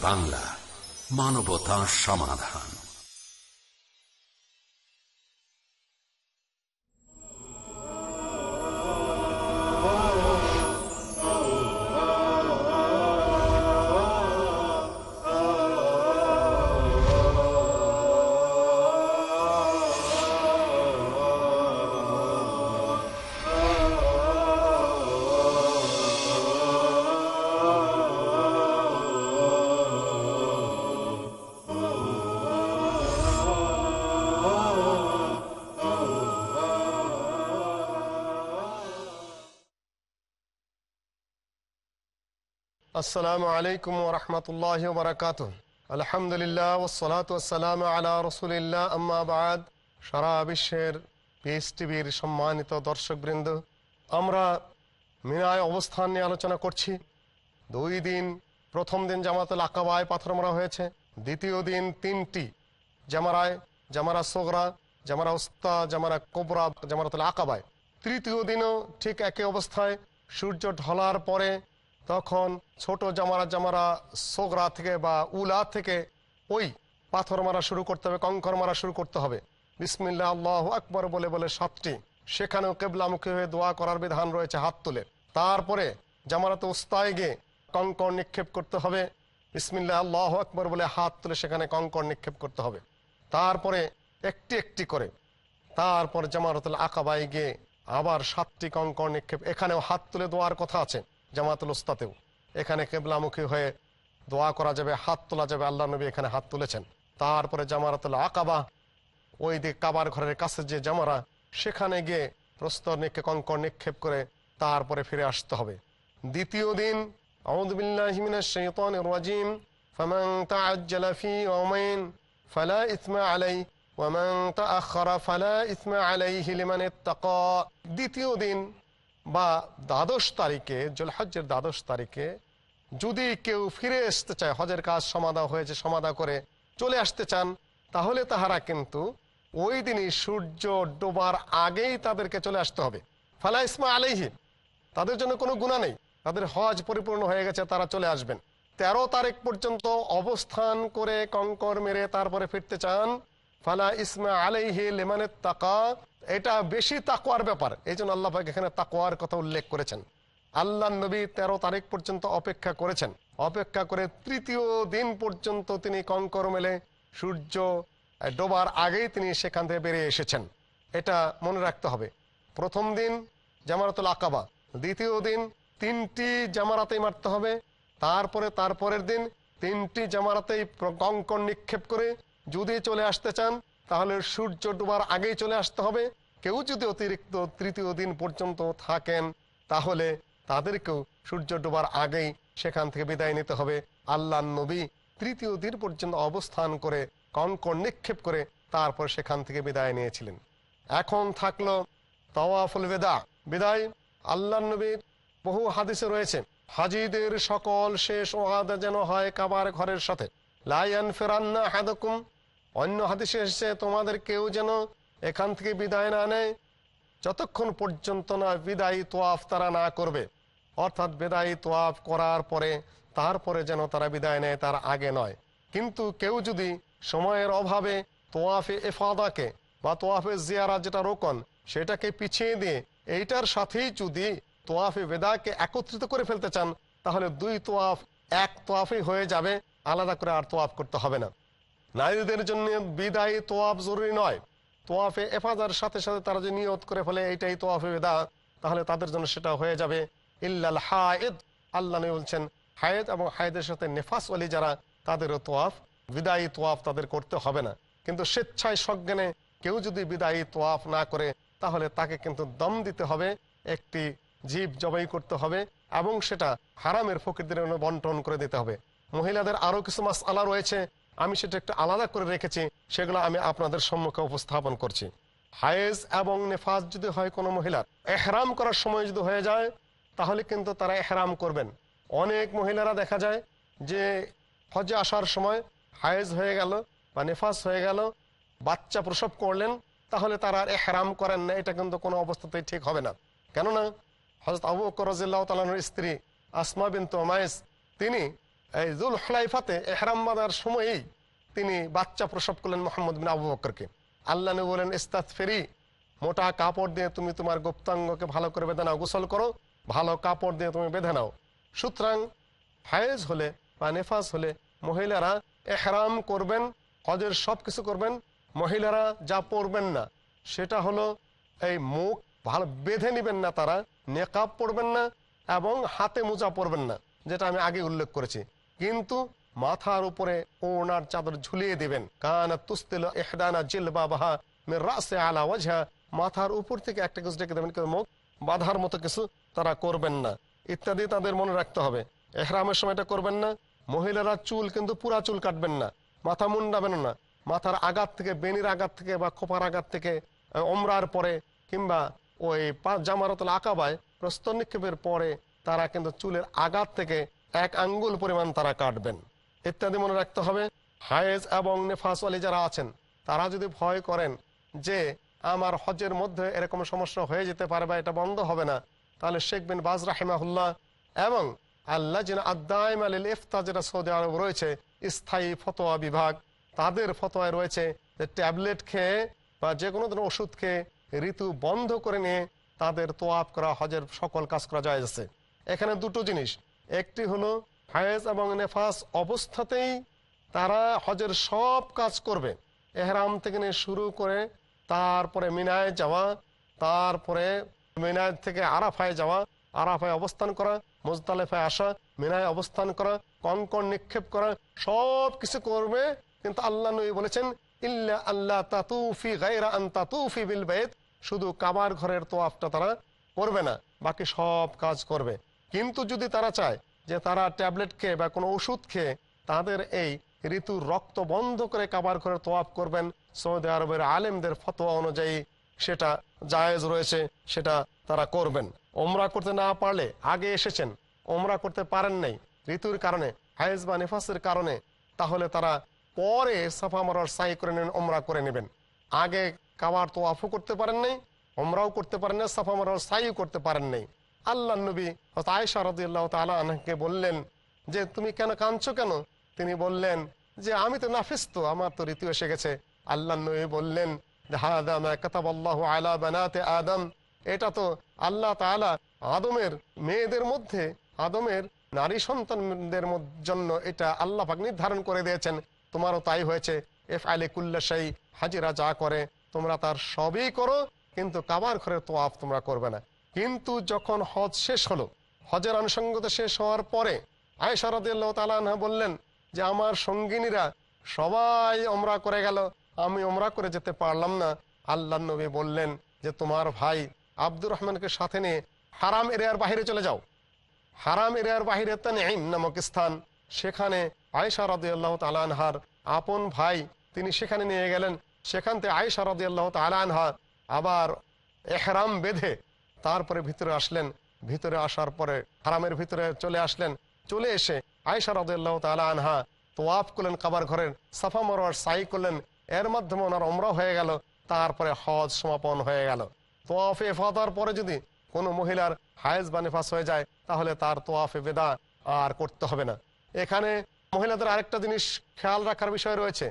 বাংলা মানবতা সমাধান। আসসালামু আলাইকুম ওরহমতুল্লাহ বারকাত আলহামদুলিল্লাহ ওসলাত ওসালাম আলা রসুলিল্লাহ আম্মাবাদ সারা বিশ্বের পিএস টিভির সম্মানিত দর্শকবৃন্দ, আমরা মিনায় অবস্থান নিয়ে আলোচনা করছি। দুই দিন, প্রথম দিন জামাতুল আকাবায় পাথর মারা হয়েছে। দ্বিতীয় দিন তিনটি জামারায়, জামারা সোগরা, জামারা উস্তা, জামারা কোবরা, জামারাতুল আকাবায়। তৃতীয় দিনও ঠিক একই অবস্থায়। সূর্য ঢলার পরে তখন ছোট জামারা জামারা সোগরা থেকে বা উলা থেকে ওই পাথর মারা শুরু করতে হবে, কঙ্কর মারা শুরু করতে হবে। বিসমিল্লা আল্লাহ আকবর বলে বলে সাতটি। সেখানেও কেবলামুখী হয়ে দোয়া করার বিধান রয়েছে হাত তুলে। তারপরে জামারাতে উস্তায় গিয়ে কঙ্কর নিক্ষেপ করতে হবে। বিসমিল্লা আল্লাহ আকবর বলে হাত তুলে সেখানে কঙ্কর নিক্ষেপ করতে হবে। তারপরে একটি একটি করে। তারপর জামারাতুল আকাবাই গিয়ে আবার সাতটি কঙ্কর নিক্ষেপ। এখানেও হাত তুলে দোয়ার কথা আছে। জামাতুল উস্তাতেও এখানে কেবলামুখী হয়ে দোয়া করা যাবে হাত তোলা যাবে আল্লাহ নবী এখানে হাত তুলেছেন তারপরে জামারাতুল আকাবা ওই দিক কাবার ঘরের কাছে যে জামারা সেখানে গিয়ে প্রস্তর নিক্ষেপ কঙ্কর নিক্ষেপ করে তারপরে ফিরে আসতে হবে দ্বিতীয় দিন أعوذ بالله من الشيطان الرجيم فمن تعجل في يومين فلا إثم عليه ومن تأخر فلا إثم عليه لمن اتقى দ্বিতীয় দিন বা দ্বাদশ তারিখে, জুলহজ্জের দ্বাদশ তারিখে যদি কেউ ফিরে আসতে চায়, হজের কাজ সমাধা হয়েছে, সমাধা করে চলে আসতে চান, তাহলে তাহারা কিন্তু ওই দিনই সূর্য ডোবার আগেই তাদেরকে চলে আসতে হবে। ফালা ইসমা আলাইহি তাদের জন্য কোনো গুণা নেই। তাদের হজ পরিপূর্ণ হয়ে গেছে, তারা চলে আসবেন। তেরো তারিখ পর্যন্ত অবস্থান করে কঙ্কর মেরে তারপরে ফিরতে চান। ফালা ইসমা আলাইহি লেমানের তাকা এটা বেশি তাকোয়ার ব্যাপার। এই জন্য আল্লাহ এখানে তাকোয়ার কথা উল্লেখ করেছেন। আল্লাহ নবী তেরো তারিখ পর্যন্ত অপেক্ষা করেছেন। অপেক্ষা করে তৃতীয় দিন পর্যন্ত তিনি কঙ্কর মেলে সূর্য ডোবার আগেই তিনি সেখান থেকে বেরিয়ে এসেছেন। এটা মনে রাখতে হবে। প্রথম দিন জামারাতুল আকাবা, দ্বিতীয় দিন তিনটি জামারাতেই মারতে হবে, তারপরে তারপরের দিন তিনটি জামারাতেই কঙ্কর নিক্ষেপ করে যদি চলে আসতে চান তাহলে সূর্য ডোবার আগেই চলে আসতে হবে। কেউ যদি অতিরিক্ত তৃতীয় দিন পর্যন্ত থাকেন, তাহলে তাদেরকেও সূর্য ডোবার আগেই সেখান থেকে বিদায় নিতে হবে। আল্লাহ নবী তৃতীয় দিন পর্যন্ত অবস্থান করে কঙ্কর নিক্ষেপ করে তারপর সেখান থেকে বিদায় নিয়েছিলেন। এখন থাকল তওয়াফুল বেদা। বিদায় আল্লাহ নবীর বহু হাদিসে রয়েছে, হাজিদের সকল শেষ ওয়াদা যেন হয় কাবার ঘরের সাথে। লাইয়ান ফেরান্না হাদকুম অন্য হাদিসে এসেছে, তোমাদের কেউ যেন এখান থেকে বিদায় না নেয়, যতক্ষণ পর্যন্ত না বিদায়ী তোয়াফ তারা না করবে। অর্থাৎ বিদায়ী তোয়াফ করার পরে, তারপরে যেন তারা বিদায় নেয়, তার আগে নয়। কিন্তু কেউ যদি সময়ের অভাবে তোয়াফে এফাদাকে বা তোয়াফে জিয়ারা যেটা রোকন, সেটাকে পিছিয়ে দিয়ে এইটার সাথেই যদি তোয়াফে বেদাকে একত্রিত করে ফেলতে চান, তাহলে দুই তোয়াফ এক তোয়াফই হয়ে যাবে, আলাদা করে আর তোয়াফ করতে হবে না। নারীদের জন্য বিদায়ী তোয়াফ জরুরি নয়। তোয়াফে এফাদার সাথে সাথে তারা যে নিয়ত করে ফেলে এইটাই তোয়াফে বেদা তাহলে তাদের জন্য সেটা হয়ে যাবে। ইল্লাল হায়েদ, আল্লাহ নবী বলছেন, হায়েদ এবং হায়েদের সাথে নেফাস অলি যারা, তাদেরও তোয়াফ, বিদায়ী তোয়াফ তাদের করতে হবে না। কিন্তু স্বেচ্ছায় সজ্ঞানে কেউ যদি বিদায়ী তোয়াফ না করে, তাহলে তাকে কিন্তু দম দিতে হবে, একটি জীব জবাই করতে হবে এবং সেটা হারামের ফকিরদের বন্টন করে দিতে হবে। মহিলাদের আরও কিছু মাস আলা রয়েছে আমি সেটা একটু আলাদা করে রেখেছি, সেগুলো আমি আপনাদের সম্মুখে উপস্থাপন করছি। হায়েজ এবং নেফাজ যদি হয় কোনো মহিলার, এহরাম করার সময় যদি হয়ে যায়, তাহলে কিন্তু তারা এহরাম করবেন। অনেক মহিলারা দেখা যায় যে হজে আসার সময় হায়েজ হয়ে গেল বা নেফাজ হয়ে গেল, বাচ্চা প্রসব করলেন, তাহলে তারা আর এহরাম করেন না, এটা কিন্তু কোনো অবস্থাতেই ঠিক হবে না। কেননা হজরত আবু বকর রাজিল্লাহ তালানোর স্ত্রী আসমা বিন তোমায়েস তিনি এই জুল হলাইফাতে এহরাম বাঁধার সময়েই তিনি বাচ্চা প্রসব করলেন মোহাম্মদ বিন আবু বকরকে আল্লাহ বলেন ইস্তাত ফেরি মোটা কাপড় দিয়ে তুমি তোমার গুপ্তাঙ্গকে ভালো করে বেঁধে নাও, গোসল করো, ভালো কাপড় দিয়ে তুমি বেঁধে নাও। সুতরাং হায়েজ হলে বা নেফাজ হলে মহিলারা এহরাম করবেন, হজের সব কিছু করবেন, মহিলারা যা পরবেন না, সেটা হলো এই মুখ ভালো বেঁধে নেবেন না তারা, নেকাব পরবেন না এবং হাতে মোজা পরবেন না, যেটা আমি আগে উল্লেখ করেছি। কিন্তু মাথার উপরে ওনার চাদর ঝুলিয়ে দিবেন। কানা তুস্তিল এহদানা জিল বাবাহা রাসে আলা ওয়াজহা। মাথার উপর থেকে একটা কিছু ডেকে দেবেন মুখ বাধার মতো কিছু তারা করবেন না। ইত্যাদি তাদের মনে রাখতে হবে। এহরামের সময় এটা করবেন না। মহিলারা চুল কিন্তু পুরা চুল কাটবেন না। মাথা মুন্ডাবেন না। মাথার আঘাত থেকে বেনির আঘাত থেকে বা খোপার আঘাত থেকে আহ, ওমরার পরে কিংবা ওই জামারতুল আকাবায় প্রস্তর নিক্ষেপের পরে তারা কিন্তু চুলের আঘাত থেকে এক আঙ্গুল পরিমাণ তারা কাটবেন। ইত্যাদি মনে রাখতে হবে। হায়েজ এবং নেফাস আলী যারা আছেন, তারা যদি ভয় করেন যে আমার হজের মধ্যে এরকম সমস্যা হয়ে যেতে পারে বা এটা বন্ধ হবে না, তাহলে শেখ বিন বাজ রাহিমাহুল্লাহ এবং আল্লাহ জিন আদাইম আলিল ইফতা যেটা সৌদি আরব রয়েছে, স্থায়ী ফতোয়া বিভাগ। তাদের ফতোয়ায় রয়েছে যে ট্যাবলেট খেয়ে বা যে কোনো ধরনের ওষুধ খেয়ে ঋতু বন্ধ করে নিয়ে তাদের তোয়াপ করা, হজের সকল কাজ করা যায় এখানে দুটো জিনিস। একটি হলো হায়েজ এবং নেফাস অবস্থাতেই তারা হজের সব কাজ করবে। এহরাম থেকে শুরু করে তারপরে মিনায় যাওয়া, তারপরে মিনায় থেকে আরাফায় যাওয়া, আরাফায় অবস্থান করা, মুজতালেফায় আসা, মিনায় অবস্থান করা, কঙ্কন নিক্ষেপ করা, সব কিছু করবে। কিন্তু আল্লাহ নবী বলেছেন, ইল্লা আল্লাহ তাতুফি গায়রা আন তাতুফি বিল বেদ শুধু কাবার ঘরের তোয়াফটা তারা করবে না, বাকি সব কাজ করবে। কিন্তু যদি তারা চায় যে তারা ট্যাবলেট খেয়ে বা কোনো ওষুধ খেয়ে তাদের এই ঋতুর রক্ত বন্ধ করে কাবার করে তোয়াফ করবেন, সৌদি আরবের আলেমদের ফতোয়া অনুযায়ী সেটা জায়েজ রয়েছে, সেটা তারা করবেন। ওমরা করতে না পারলে আগে এসেছেন, ওমরা করতে পারেন নাই। ঋতুর কারণে, হায়েজ বা নেফাসের কারণে, তাহলে তারা পরে সাফা মারার সাই করে নেন, ওমরা করে নেবেন। আগে কাবার তোয়াফও করতে পারেন নাই, ওমরাও করতে পারেন না সাফা মারার সাইও করতে পারেন নাই। আল্লাহ নবী আয়সা রদিল্লাহ তালা আনহাকে বললেন, যে তুমি কেন কাঁদছো কেন? তিনি বললেন, যে আমি তো নাফিস তো আমার তো ঋতু এসে গেছে আল্লাহ নবী বললেন আদম। এটা তো আল্লাহ তাআলা আদমের মেয়েদের মধ্যে, আদমের নারী সন্তানদের জন্য এটা আল্লাহ পাক নির্ধারণ করে দিয়েছেন। তোমারও তাই হয়েছে। এফ আলে কুল্লাশাই হাজিরা যা করে, তোমরা তার সবই করো, কিন্তু কাবার ঘরের তোয়াফ তোমরা করবে না। কিন্তু যখন হজ শেষ হলো, হজের আনুষঙ্গতা শেষ হওয়ার পরে আয়েশা রাদিয়াল্লাহু তাআলা বললেন যে, আমার সঙ্গিনীরা সবাই ওমরা করে গেল। আমি ওমরা করে যেতে পারলাম না। আল্লাহ নবী বললেন যে, তোমার ভাই আব্দুর রহমানকে সাথে নিয়ে হারাম এরিয়ার বাইরে চলে যাও। হারাম এরিয়ার বাহিরে তানঈম নামক স্থান। সেখানে আয়েশা রাদিয়াল্লাহ তাআলা আনহার আপন ভাই তিনি সেখানে নিয়ে গেলেন। সেখান থেকে আয়েশা রাদিয়াল্লাহ তাআলা আনহা আবার এহরাম বেঁধে তারপরে ভিতরে আসলেন, ভিতরে আসার পরে হারামের ভিতরে চলে আসলেন, চলে এসে আয়েশা রাদিয়াল্লাহ তাআলা আনহা তোয়াফ করলেন কাবার ঘরের, সাফা মারোয়ার সাই করলেন, এর মাধ্যমে ওনার ওমরা হয়ে গেল, তারপরে হজ সমাপন হয়ে গেল। তোয়াফে ফাতার পরে যদি কোনো মহিলার হায়েজ বা নেফাস হয়ে যায়, তাহলে তার তোয়াফে বেদা আর করতে হবে না। এখানে মহিলাদের আরেকটা জিনিস খেয়াল রাখার বিষয় রয়েছে।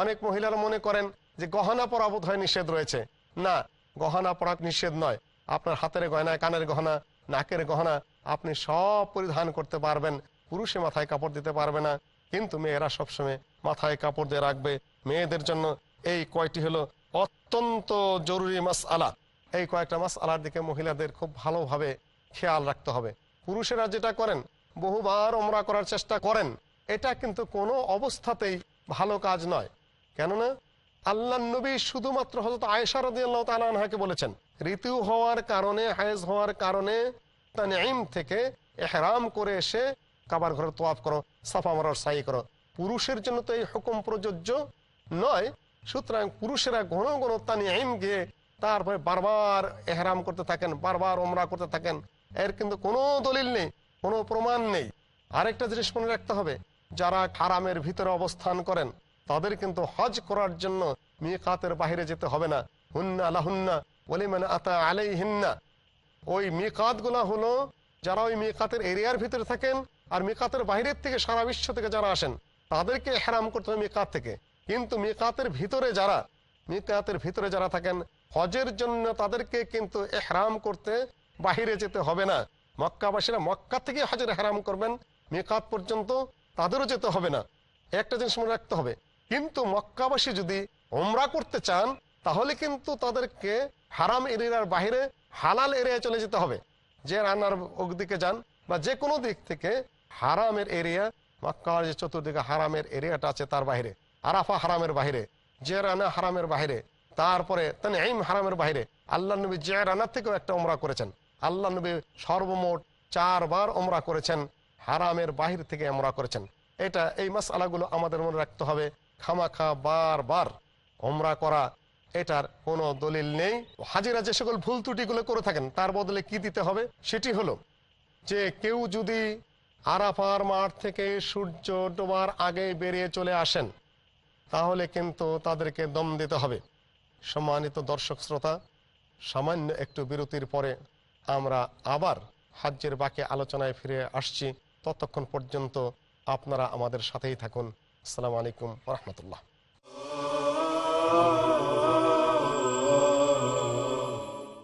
অনেক মহিলারা মনে করেন যে গহনা পরা বোধ হয় নিষেধ রয়েছে। না, গহনা পরা নিষেধ নয়। আপনার হাতের গয়না, কানের গহনা, নাকের গহনা আপনি সব পরিধান করতে পারবেন। পুরুষে মাথায় কাপড় দিতে পারবে না। কিন্তু মেয়েরা সবসময় মাথায় কাপড় দিয়ে রাখবে। মেয়েদের জন্য এই কয়টি হলো অত্যন্ত জরুরি মাস আলা এই কয়েকটা মাস আলার দিকে মহিলাদের খুব ভালোভাবে খেয়াল রাখতে হবে। পুরুষেরা যেটা করেন, বহুবার ওমরা করার চেষ্টা করেন। এটা কিন্তু কোনো অবস্থাতেই ভালো কাজ নয়। কেননা আল্লাহ নবী শুধুমাত্র হজরত আয়েশা রাদিয়াল্লাহু তাআলা আনহাকে বলেছেন ঋতু হওয়ার কারণে, হায়েজ হওয়ার কারণে তানঈম থেকে এহরাম করে এসে কাবার ঘরে তোয়াফ করো, সাফা মারার সাই করো। পুরুষের জন্য তো এই হুকুম প্রযোজ্য নয়, সুতরাং পুরুষেরা ঘন ঘন তানঈম গিয়ে তারপরে বারবার এহরাম করতে থাকেন, বারবার ওমরা করতে থাকেন। এর কিন্তু কোনো দলিল নেই, কোনো প্রমাণ নেই। আরেকটা জিনিস মনে রাখতে হবে, যারা হারামের ভিতরে অবস্থান করেন, তাদের কিন্তু হজ করার জন্য মেয়ে মিকাতের বাইরে যেতে হবে না। হুন্না আলাহুন্না ওলিমান আতা আলাই হিন্না ওই মিকাত হলো যারা ওই মিকাতের এরিয়ার ভিতরে থাকেন আর মিকাতের বাইরের থেকে সারা বিশ্ব থেকে যারা আসেন, তাদেরকে হেরাম করতে হবে মিকাত থেকে। কিন্তু মিকাতের ভিতরে যারা, মিকাতের ভিতরে যারা থাকেন, হজের জন্য তাদেরকে কিন্তু এহরাম করতে বাহিরে যেতে হবে না। মক্কাবাসীরা মক্কা থেকে হজের হেরাম করবেন, মিকাত পর্যন্ত তাদেরও যেতে হবে না। একটা জিনিস মনে রাখতে হবে, কিন্তু মক্কাবাসী যদি ওমরা করতে চান, তাহলে কিন্তু তাদেরকে হারাম এরিয়ার বাইরে হালাল এরিয়ায় চলে যেতে হবে। যে রান্নার দিকে যান বা যে কোনো দিক থেকে হারামের এরিয়া, মক্কার যে চতুর্দিকে হারামের এরিয়াটা আছে তার বাইরে আরাফা হারামের বাইরে যে রানা হারামের বাইরে তারপরে তানঈম হারামের বাইরে আল্লাহ নবী যে রানার থেকেও একটা ওমরা করেছেন। আল্লাহ নবী সর্বমোট চারবার ওমরা করেছেন, হারামের বাহির থেকে ওমরা করেছেন। এটা এই মাস আলাগুলো আমাদের মনে রাখতে হবে। খামাখা বারবার ওমরা করা এটার কোনো দলিল নেই। হাজিরা যে সকল ভুল ত্রুটিগুলো করে থাকেন, তার বদলে কি দিতে হবে? সেটি হলো যে কেউ যদি আরাফার মাঠ থেকে সূর্য ডোবার আগে বেরিয়ে চলে আসেন, তাহলে কিন্তু তাদেরকে দম দিতে হবে। সম্মানিত দর্শক শ্রোতা, সামান্য একটু বিরতির পরে আমরা আবার হাজ্যের বাকি আলোচনায় ফিরে আসছি। ততক্ষণ পর্যন্ত আপনারা আমাদের সাথেই থাকুন। আসসালামু আলাইকুম রহমতুল্লাহ।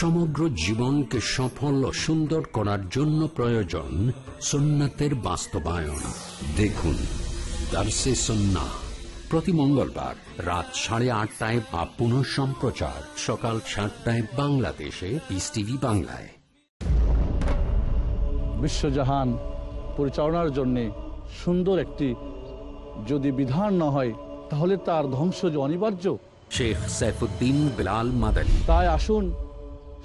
সমগ্র জীবনকে সফল ও সুন্দর করার জন্য প্রয়োজন সুন্নাতের বাস্তবায়ন। দেখুন দার্সে সন্না প্রতি মঙ্গলবার রাত সাড়ে আটটায় বা পুনঃ সম্প্রচার সকাল সাতটায় বাংলাদেশে পিস টিভি বাংলায়। বিশ্বজাহান পরিচালনার জন্যে সুন্দর একটি যদি বিধান না হয় তাহলে তার ধ্বংস যে অনিবার্য। শেখ সাইফুদ্দিন বিলাল মাদানী। তাই আসুন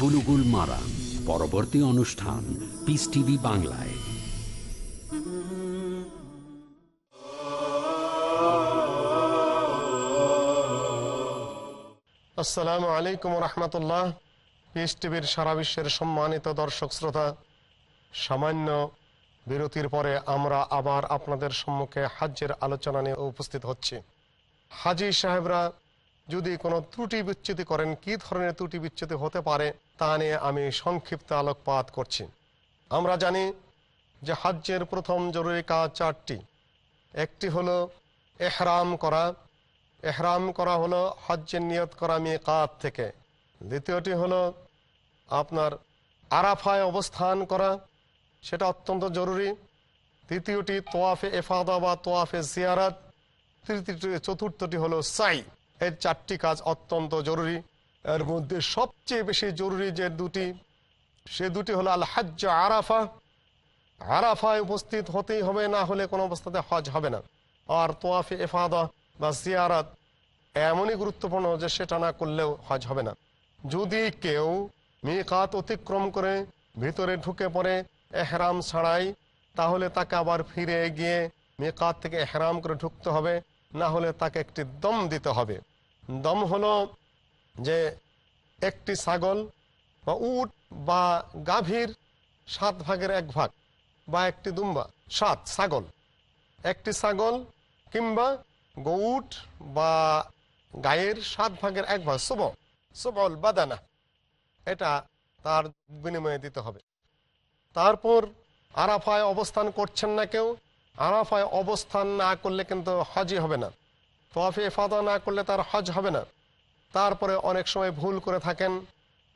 বুলুগুল মারা। পরবর্তী অনুষ্ঠান পিস টিভি বাংলায়। আসসালামু আলাইকুম রহমতুল্লাহ। পিস টিভির সারা বিশ্বের সম্মানিত দর্শক শ্রোতা, সামান্য বিরতির পরে আমরা আবার আপনাদের সম্মুখে হাজ্যের আলোচনা নিয়ে উপস্থিত হচ্ছি। হাজি সাহেবরা যদি কোনো ত্রুটি বিচ্যুতি করেন, কি ধরনের ত্রুটি বিচ্যুতি হতে পারে তা নিয়ে আমি সংক্ষিপ্ত আলোকপাত করছি। আমরা জানি যে হাজ্যের প্রথম জরুরি কাজ চারটি। একটি হলো এহরাম করা। এহরাম করা হলো হজ্জের নিয়ত করা মিকাত থেকে। দ্বিতীয়টি হলো আপনার আরাফায় অবস্থান করা, সেটা অত্যন্ত জরুরি। তৃতীয়টি তোয়াফে এফাদা বা তোয়াফে জিয়ারাত। তৃতীয়টি, চতুর্থটি হলো সাই। এর চারটি কাজ অত্যন্ত জরুরি। এর মধ্যে সবচেয়ে বেশি জরুরি যে দুটি, সে দুটি হলো আল হাজ্জ আরাফা। আরাফায় উপস্থিত হতেই হবে, না হলে কোনো অবস্থাতে হজ হবে না। আর তোয়াফে এফাদা বা সিয়ারাত এমনই গুরুত্বপূর্ণ যে সেটা না করলেও হজ হবে না। যদি কেউ মিকাত অতিক্রম করে, ভিতরে ঢুকে পড়ে এহরাম ছাড়াই, তাহলে তাকে আবার ফিরে গিয়ে মিকাত থেকে এহরাম করে ঢুকতে হবে, না হলে তাকে একটি দম দিতে হবে। দম হলো যে একটি ছাগল বা উট বা গাভীর সাত ভাগের এক ভাগ বা একটি দুম্বা, সাত ছাগল। একটি ছাগল কিংবা গৌট বা গায়ের সাত ভাগের এক ভাগ সুব সুবল বাদানা, এটা তার বিনিময়ে দিতে হবে। তারপর আরাফায় অবস্থান করছেন না কেউ। আরাফায় অবস্থান না করলে কিন্তু হজই হবে না। তোয়াফে ফাদা না করলে তার হজ হবে না। তারপরে অনেক সময় ভুল করে থাকেন।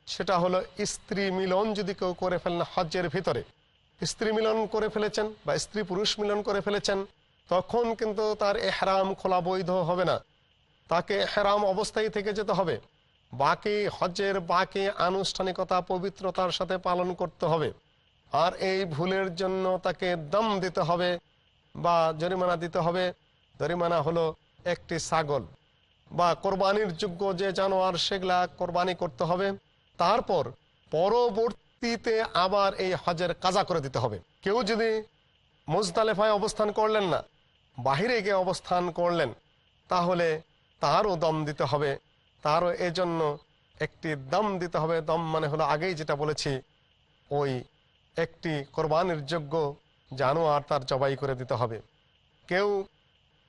সেটা হলো স্ত্রী মিলন যদি কেউ করে ফেলেন হজ্জের ভিতরে। স্ত্রী মিলন করে ফেলেছেন বা স্ত্রী পুরুষ মিলন করে ফেলেছেন, তখন কিন্তু তার এহরাম খোলা বৈধ হবে না। তাকে এহরাম অবস্থায় থেকে যেতে হবে। বাকি হজ্জের বাকি আনুষ্ঠানিকতা, পবিত্রতার সাথে পালন করতে হবে। আর এই ভুলের জন্য তাকে দম দিতে হবে বা জরিমানা দিতে হবে। জরিমানা হলো একটি ছাগল বা কোরবানির যোগ্য যে জানোয়ার, সেগুলা কোরবানি করতে হবে। তারপর পরবর্তীতে আবার এই হজের কাজা করে দিতে হবে। কেউ যদি মুজদালেফায় অবস্থান করলেন না, বাহিরে গিয়ে অবস্থান করলেন, তাহলে তারও দম দিতে হবে। তারও এজন্য একটি দম দিতে হবে। দম মানে হলো আগেই যেটা বলেছি, ওই একটি কোরবানির যোগ্য জানোয়ার তার জবাই করে দিতে হবে। কেউ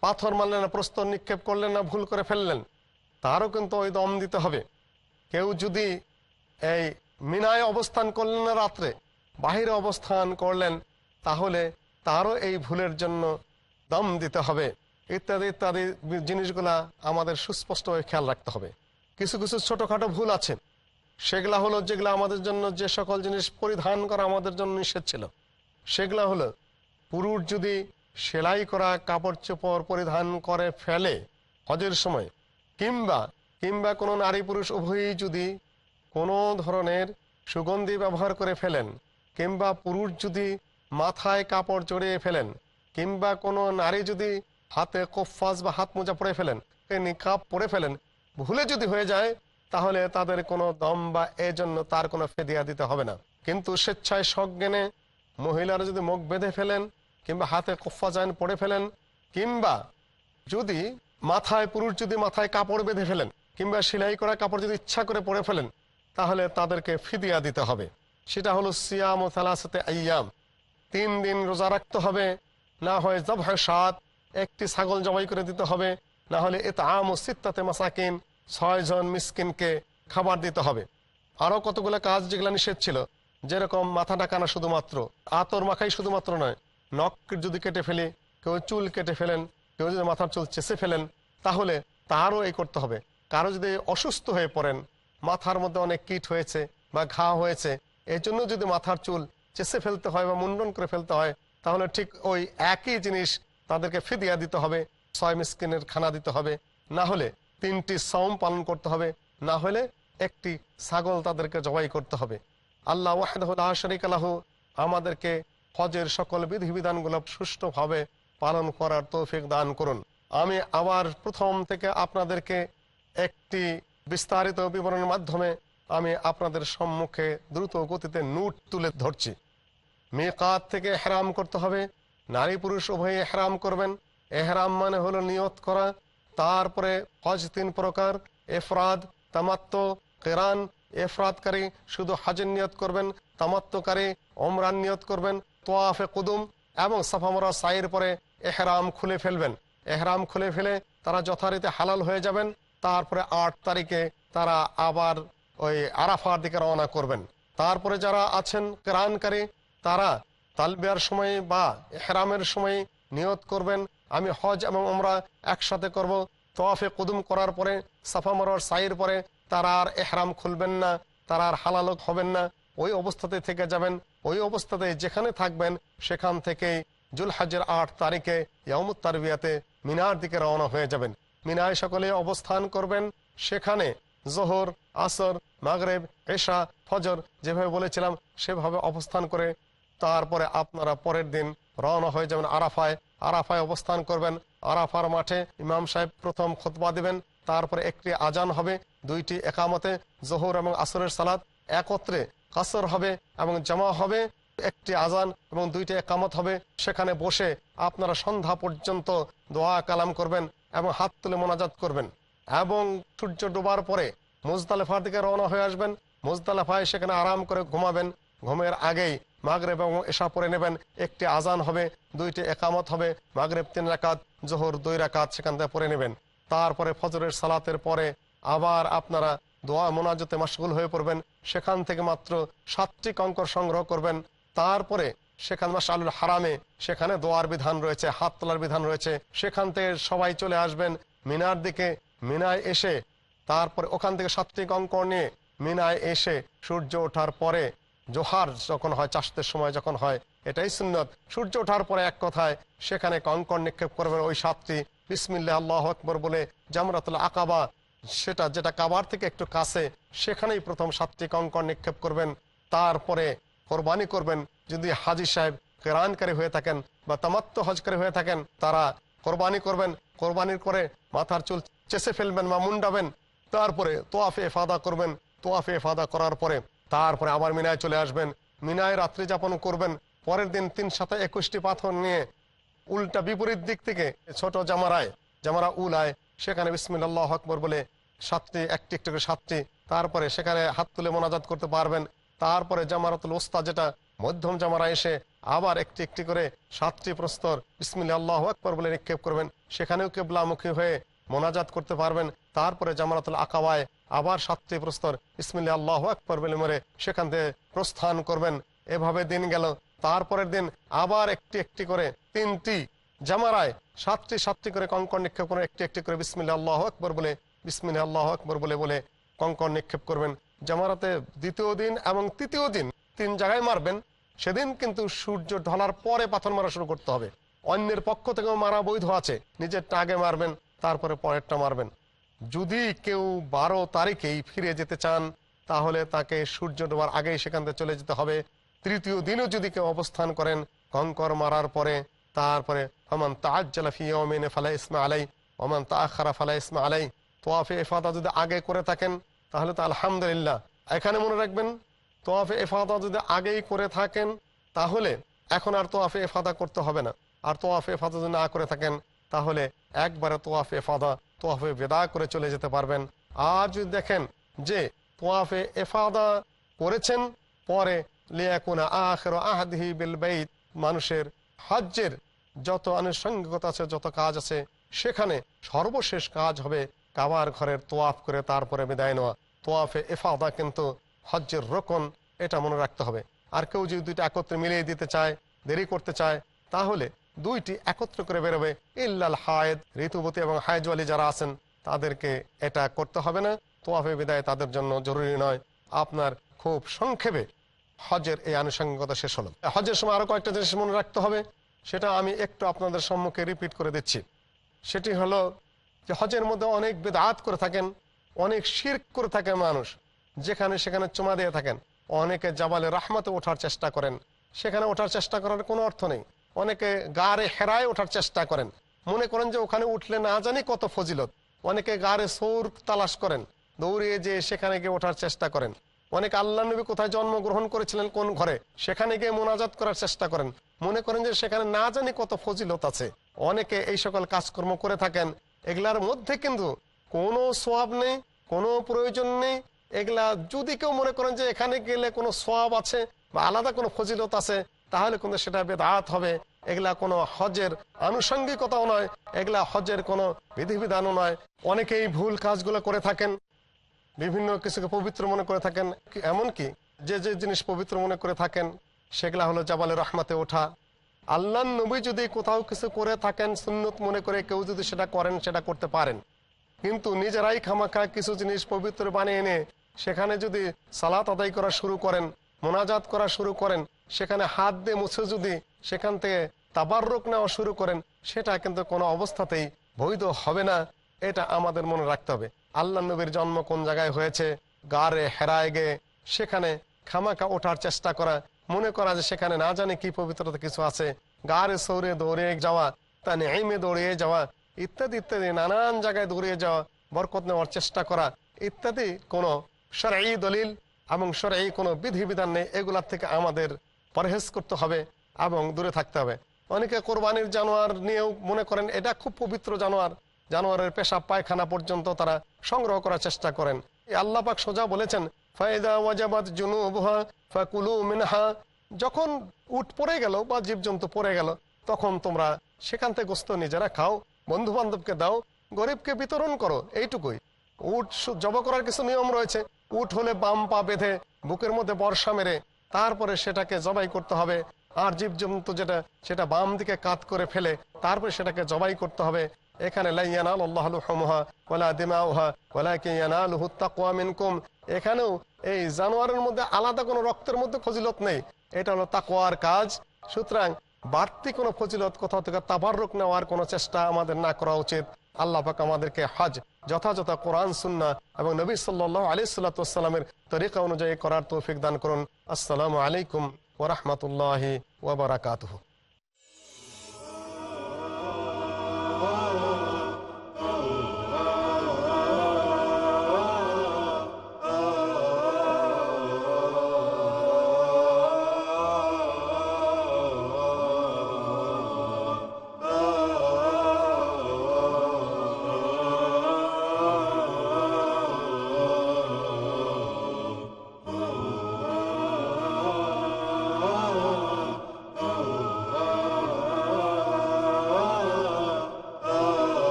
পাথর মারলেন না প্রস্তর নিক্ষেপ করলেন না, ভুল করে ফেললেন। তারও কিন্তু ওই দম দিতে হবে। কেউ যদি এই মিনায় অবস্থান করলেন না রাত্রে, বাহিরে অবস্থান করলেন, তাহলে তারও এই ভুলের জন্য দম দিতে হবে। ইত্যাদি ইত্যাদি জিনিসগুলা আমাদের সুস্পষ্টভাবে খেয়াল রাখতে হবে। কিছু কিছু ছোটোখাটো ভুল আছে। সেগুলা হলো যেগুলো আমাদের জন্য যে সকল জিনিস পরিধান করা আমাদের জন্য নিষেধ ছিল। সেগুলা হলো পুরুষ যদি সেলাই করা কাপড় চোপড় পরিধান করে ফেলে হজের সময়, কিংবা কিংবা কোনো নারী পুরুষ উভয়ই যদি কোনো ধরনের সুগন্ধি ব্যবহার করে ফেলেন, কিংবা পুরুষ যদি মাথায় কাপড় জড়িয়ে ফেলেন, কিংবা কোনো নারী যদি হাতে কোফাস বা হাত মোজা পরে ফেলেন নিকাপ পরে ফেলেন, ভুলে যদি হয়ে যায়, তাহলে তাদের কোনো দম বা এজন্য তার কোনো ফেদিয়া দিতে হবে না। কিন্তু স্বেচ্ছায় সজ্ঞানে মহিলারা যদি মুখ বেঁধে ফেলেন কিংবা হাতে কোফা জান পরে ফেলেন, কিংবা যদি মাথায় পুরুষ যদি মাথায় কাপড় বেঁধে ফেলেন, কিংবা সেলাই করা কাপড় যদি ইচ্ছা করে পরে ফেলেন, তাহলে তাদেরকে ফিদিয়া দিতে হবে। সেটা হলো সিয়াম ও থালাসাতে আয়াম তিন দিন রোজা রাখতে হবে, না হয় জব সাত, একটি ছাগল জবাই করে দিতে হবে, না হলে এতে আম ও সিত্তাতে মাসাকিন, ছয় জন মিসকিনকে খাবার দিতে হবে। আরও কতগুলো কাজ যেগুলো নিষেধ ছিল, যেরকম মাথা ডাকানো শুধুমাত্র, আতর মাখাই শুধুমাত্র নয় নখ যদি কেটে ফেলি, কেউ চুল কেটে ফেলেন, কেউ যদি মাথার চুল চেষে ফেলেন, তাহলে তারও এই করতে হবে। কারও যদি অসুস্থ হয়ে পড়েন, মাথার মধ্যে অনেক কিট হয়েছে বা ঘা হয়েছে, এই জন্য যদি মাথার চুল চেষে ফেলতে হয় বা মুন্ডন করে ফেলতে হয়, তাহলে ঠিক ওই একই জিনিস তাদেরকে ফিদিয়া দিতে হবে, ছয় মিসকিনের খানা দিতে হবে। না হলে তিনটি সম পালন করতে হবে, না হলে একটি ছাগল তাদেরকে জবাই করতে হবে। আল্লাহ ওয়াহেদাহ শরিক আমাদেরকে হজের সকল বিধিবিধানগুলো সুষ্ঠুভাবে পালন করার তৌফিক দান করুন। আমি আবার প্রথম থেকে আপনাদেরকে একটি বিস্তারিত বিবরণের মাধ্যমে আমি আপনাদের সম্মুখে দ্রুত গতিতে নুট তুলে ধরছি। মেকাত থেকে হেরাম করতে হবে। নারী পুরুষ উভয়ে হেরাম করবেন। এহরাম মানে হলো নিয়ত করা। তারপরে হজ তিন প্রকার। এফরাদ তামাত্ম কেরান। এফরাদকারী শুধু হাজের নিয়ত করবেন। তামাত্মকারী অমরান নিয়ত করবেন। তোয়াফে কুদুম এবং সাফামরা সাইয়ের পরে এহরাম খুলে ফেলবেন। এহরাম খুলে ফেলে তারা যথারীতি হালাল হয়ে যাবেন। তারপরে আট তারিখে তারা আবার ওই আরাফার দিকে রওনা করবেন। তারপরে যারা আছেন কেরানকারী, তারা তালবিয়ার সময় বা এহরামের সময় নিয়ত করবেন, আমি হজ এবং আমরা একসাথে করব। তোয়াফে কুদুম করার পরে, সাফা মরার সাইয়ের পরে তারা আর এহরাম খুলবেন না, তারা আর হালালক হবেন না, ওই অবস্থাতে থেকে যাবেন। ওই অবস্থাতে যেখানে থাকবেন, সেখান থেকেই জুলহাজের আট তারিখে ইয়ামুত তারবিয়াতে মিনার দিকে রওনা হয়ে যাবেন। মিনায় সকলে অবস্থান করবেন। সেখানে জোহর, আসর, মাগরেব, এশা, ফজর যেভাবে বলেছিলাম, সেভাবে অবস্থান করে তারপরে আপনারা পরের দিন রওনা হয়ে যাবেন আরাফায়। আরাফায় অবস্থান করবেন। আরাফার মাঠে ইমাম সাহেব প্রথম খোতবা দিবেন। তারপরে একটি আজান হবে। দুইটি একামতে জোহর এবং আসরের সালাদ একত্রে কাসর হবে এবং জামা হবে, একটি আজান এবং দুইটি একামত হবে। সেখানে বসে আপনারা সন্ধ্যা পর্যন্ত দোয়া কালাম করবেন এবং হাত তুলে মোনাজাত করবেন। এবং সূর্য ডোবার পরে মুজদালেফার দিকে রওনা হয়ে আসবেন। মুজদালেফায় সেখানে আরাম করে ঘুমাবেন। ঘুমের আগেই মাগরেব এবং এশা পরে নেবেন। একটি আজান হবে, দুইটি একামত হবে। মাগরেব তিন রাকাত, জোহর দুই রাকাত সেখান থেকে পরে নেবেন। তারপরে ফজরের সালাতের পরে আবার আপনারা দোয়া মোনাজতে মাসগুল হয়ে পড়বেন। সেখান থেকে মাত্র সাতটি কঙ্কর সংগ্রহ করবেন। তারপরে সেখান মাসালুল হারামে সেখানে দোয়ার বিধান রয়েছে, হাত তোলার বিধান রয়েছে। সেখান থেকে সবাই চলে আসবেন মিনার দিকে, মিনায় এসে তারপরে ওখান থেকে সাতটি কঙ্কর নিয়ে মিনায় এসে সূর্য ওঠার পরে জোহার যখন হয় চাষতের সময় যখন হয়, এটাই সুন্নত। সূর্য ওঠার পরে এক কথায় সেখানে কঙ্কর নিক্ষেপ করবেন ওই সাতটি। বিসমিল্লা আল্লাহ আকবর বলে জামরাতুল আকাবা সেটা যেটা কাবার থেকে একটু কাছে, সেখানেই প্রথম সাতটি কঙ্কর নিক্ষেপ করবেন। তারপরে কোরবানি করবেন। যদি হাজি সাহেব কেরানকারী হয়ে থাকেন বা তামাত্ম হজকারী হয়ে থাকেন, তারা কোরবানি করবেন। কোরবানির করে মাথার চুল চেষে ফেলবেন বা মুন্ডাবেন। তারপরে তোয়াফে ফাদা করবেন। তোয়াফে ফাদা করার পরে তারপরে আবার মিনায় চলে আসবেন। মিনায় রাত্রি যাপন করবেন। পরের দিন তিন সাথে একুশটি পাথর নিয়ে উল্টা বিপরীত দিক থেকে ছোট জামারায়, জামারা উলায় সেখানে বিসমিল্লাহ আকবর বলে সাতটি, একটি একটি করে সাতটি। তারপরে সেখানে হাত তুলে মোনাজাত করতে পারবেন। তারপরে জামারাতুল ওস্তা যেটা মধ্যম জামারা এসে আবার একটি একটি করে সাতটি প্রস্তর বিসমিল্লা আল্লাহ আকবর বলে নিক্ষেপ করবেন। সেখানেও কেবলামুখী হয়ে মোনাজাত করতে পারবেন। তারপরে জামারাতুল আকাবায় আবার সাতটি প্রস্তর ইসমিল্লা আল্লাহ আকবর বলে মরে সেখান থেকে প্রস্থান করবেন। এভাবে দিন গেল। তারপরের দিন আবার একটি একটি করে তিনটি জামারায় সাতটি সাতটি করে কঙ্কর নিক্ষেপ করে একটি একটি করে বিসমিল্লা আল্লাহ আকবর বলে বিসমিল্লা আল্লাহ আকবর বলে বলে কঙ্কর নিক্ষেপ করবেন। জামারাতে দ্বিতীয় দিন এবং তৃতীয় দিন তিন জায়গায় মারবেন। সেদিন কিন্তু সূর্য ঢলার পরে পাথর মারা শুরু করতে হবে। অন্যের পক্ষ থেকেও মারা বৈধ আছে। নিজেরটা আগে মারবেন, তারপরে পরেরটা মারবেন। যদি কেউ বারো তারিখেই ফিরে যেতে চান, তাহলে তাকে সূর্য ডোবার আগেই সেখান থেকে চলে যেতে হবে। তৃতীয় দিনও যদি কেউ অবস্থান করেন, কঙ্কর মারার পরে, তারপরে হমান তাজ্জালাফিয়মিনে ফালা ইসমা আলাই ওমান তাখারা ফালা ইসমা আলাই তোয়াফে এফাদা যদি আগে করে থাকেন, তাহলে তো আলহামদুলিল্লাহ। এখানে মনে রাখবেন তোয়াফে এফাদা যদি আগেই করে থাকেন, তাহলে এখন আর তোয়াফে এফাদা করতে হবে না। আর তোয়াফে এফাদা যদি না করে থাকেন, তাহলে একবারে তোয়াফে এফাদা তোয়াফে বেদা করে চলে যেতে পারবেন। আর যদি দেখেন যে তোয়াফে এফাদা করেছেন, পরে লিয়াকুনা আখের আহদিহি বিল বাইত মানুষের হজ্জের যত আনুষঙ্গিকতা আছে, যত কাজ আছে, সেখানে সর্বশেষ কাজ হবে কাবার ঘরের তোয়াফ করে তারপরে বিদায় নেওয়া। তোয়াফে এফাদা কিন্তু হজ্জের রোকন, এটা মনে রাখতে হবে। আর কেউ যদি দুইটা একত্রে মিলিয়ে দিতে চায়, দেরি করতে চায়, তাহলে দুইটি একত্র করে বেরোবে। ইল্লাল হায়েদ ঋতুবতী এবং হায়জওয়ালি যারা আছেন, তাদেরকে এটা করতে হবে না। তোয়াফে বিদায় তাদের জন্য জরুরি নয়। আপনার খুব সংক্ষেপে হজের এই আনুষঙ্গিকতা শেষ হলো। হজের সময় আরও কয়েকটা জিনিস মনে রাখতে হবে। সেটা আমি একটু আপনাদের সম্মুখে রিপিট করে দিচ্ছি। সেটি হলো যে হজের মধ্যে অনেক বেদাত করে থাকেন, অনেক শির্ক করে থাকে মানুষ, যেখানে সেখানে চুমা দিয়ে থাকেন। অনেকে জাবালে রাহমাতে ওঠার চেষ্টা করেন, সেখানে ওঠার চেষ্টা করার কোনো অর্থ নেই। অনেকে গাড়ে হেরায় ওঠার চেষ্টা করেন। মনে করেন যে ওখানে উঠলে না জানি কত ফজিলত। অনেকে গাড়ে সৌর তালাশ করেন, দৌড়িয়ে যে সেখানে গিয়ে ওঠার চেষ্টা করেন। অনেক আল্লাহ নবী কোথায় জন্মগ্রহণ করেছিলেন, কোন ঘরে? সেখানে গিয়ে মোনাজাত করার চেষ্টা করেন। মনে করেন যে সেখানে না জানি কত ফজিলত আছে। অনেকে এই সকল কাজকর্ম করে থাকেন। এগুলার মধ্যে কিন্তু কোনো সোয়াব নেই, কোনো প্রয়োজন নেই। এগুলা যদি কেউ মনে করেন যে এখানে গেলে কোনো সোয়াব আছে বা আলাদা কোনো ফজিলত আছে, তাহলে কিন্তু সেটা বেদাত হবে। এগুলা কোনো হজের আনুষঙ্গিকতাও নয়, এগুলা হজের কোনো বিধিবিধানও নয়। অনেকেই ভুল কাজগুলো করে থাকেন। বিভিন্ন কিছুকে পবিত্র মনে করে থাকেন এমনকি যে যে জিনিস পবিত্র মনে করে থাকেন, সেগুলা হলো জাবালে রহমাতে ওঠা। আল্লাহ নবী যদি কোথাও কিছু করে থাকেন, সুন্নত মনে করে কেউ যদি সেটা করেন, সেটা করতে পারেন। কিন্তু নিজেরাই খামাখা কিছু জিনিস পবিত্র বানিয়ে এনে সেখানে যদি সালাত আদায় করা শুরু করেন, মোনাজাত করা শুরু করেন, সেখানে হাত দিয়ে মুছে যদি সেখান থেকে তাবাররুক নেওয়া শুরু করেন, সেটা কিন্তু কোনো অবস্থাতেই বৈধ হবে না। এটা আমাদের মনে রাখতে হবে। আল্লাহ নবীর জন্ম কোন জায়গায় হয়েছে? গারে হেরায় গে সেখানে খামাকা ওঠার চেষ্টা করা। মনে করা যে সেখানে না জানে কি পবিত্রতা কিছু আছে। গারে, সৌরে দৌড়ে যাওয়া, তা নেইমে দৌড়িয়ে যাওয়া, ইত্যাদি ইত্যাদি, নানান জায়গায় দৌড়িয়ে যাওয়া, বরকত নেওয়ার চেষ্টা করা, ইত্যাদি কোনো সরাই দলিল এবং সরাই কোনো বিধিবিধান নেই, এগুলার থেকে আমাদের পরহেজ করতে হবে এবং দূরে থাকতে হবে। অনেকে কোরবানির জানোয়ার নিয়েও মনে করেন, এটা খুব পবিত্র জানোয়ার। জানোয়ারের পেশাব পায়খানা পর্যন্ত তারা সংগ্রহ করার চেষ্টা করেন। এই আল্লাহ পাক সোজা বলেছেন ফায়দা ওয়াজাবাত জুনুবহা ফাকুলু মিনহা। যখন উট পড়ে গেল বা জীবজন্তু পড়ে গেল, তখন তোমরা সেখান থেকে গোস্ত নিজেরা খাও বন্ধু বান্ধবকে দাও, গরিবকে বিতরণ করো, এইটুকুই। উট জব করার কিছু নিয়ম রয়েছে। উট হলে বাম পা বেঁধে বুকের মধ্যে বর্ষা মেরে তারপরে সেটাকে জবাই করতে হবে। আর জীবজন্তু যেটা, সেটা বাম দিকে কাত করে ফেলে, তারপরে সেটাকে জবাই করতে হবে। এখানে এখানেও এই জানোয়ারের মধ্যে আলাদা কোনো রক্তের মধ্যে ফজিলত নেই। এটা হলো তাকওয়ার কাজ। সুতরাং বাড়তি কোনো ফজিলত কোথাও থেকে তাবাররুক নেওয়ার কোনো চেষ্টা আমাদের না করা উচিত। আল্লাহ পাক আমাদেরকে হজ যথাযথ কোরআন, সুন্না এবং নবী সাল্লাহ আলি সাল্লাতামের তরিকা অনুযায়ী করার তৌফিক দান করুন। আসসালামু আলাইকুম ওরহমতুল্লাহি ওবরাকাতুহ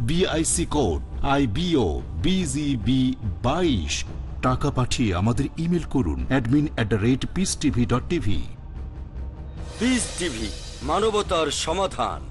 BIC code I B O B G B বাইশ। টাকা পাঠিয়ে আমাদের ইমেল করুন অ্যাডমিন অ্যাট মানবতার সমাধান।